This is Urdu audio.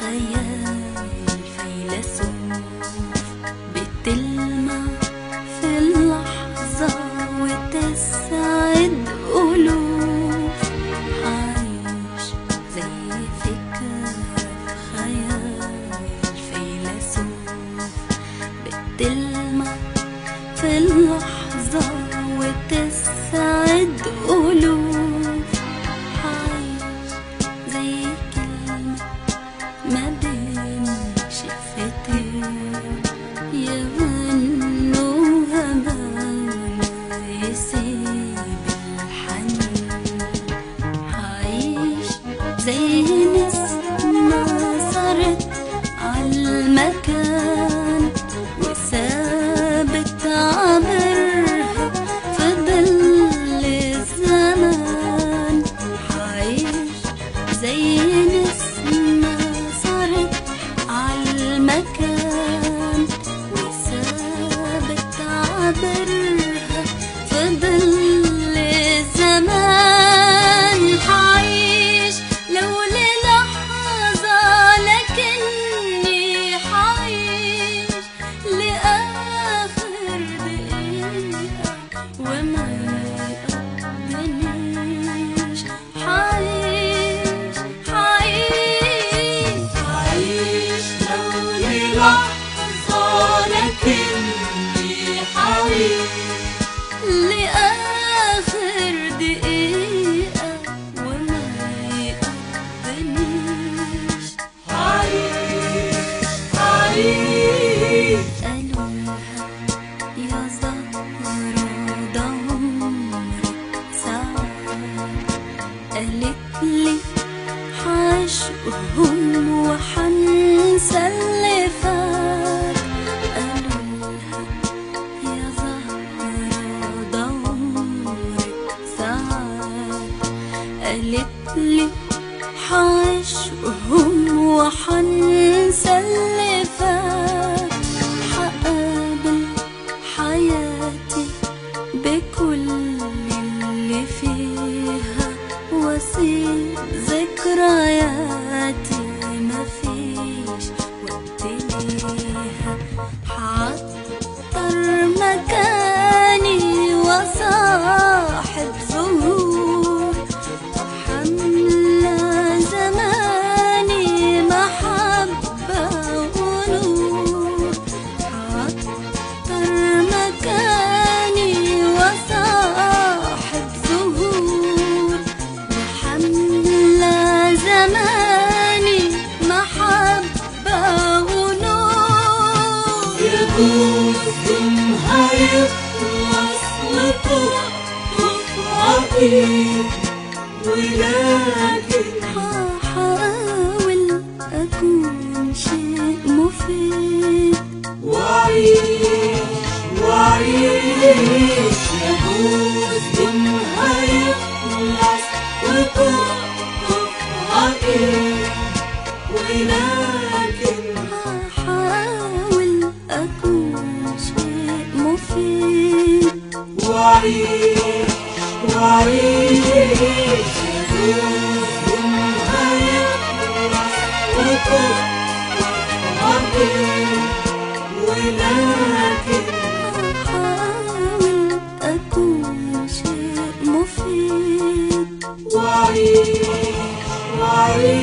حیا نہیں لحظة لكني حريص لآخر دقيقة وما يقدنيش حريص حريص قالوا يا زهرة ده عمرك ساعة قالت لي حشقهم لتلي حعشقهم وحنلي Uzun hayat Aslı أطير ولكن هحاول أكون شيء مفيد وأعيش وأعيش يجوز إن هيخلص وتقف أطير ولكن وعي وعي ولكن أحاول أكون شيء مفيد وعي وعي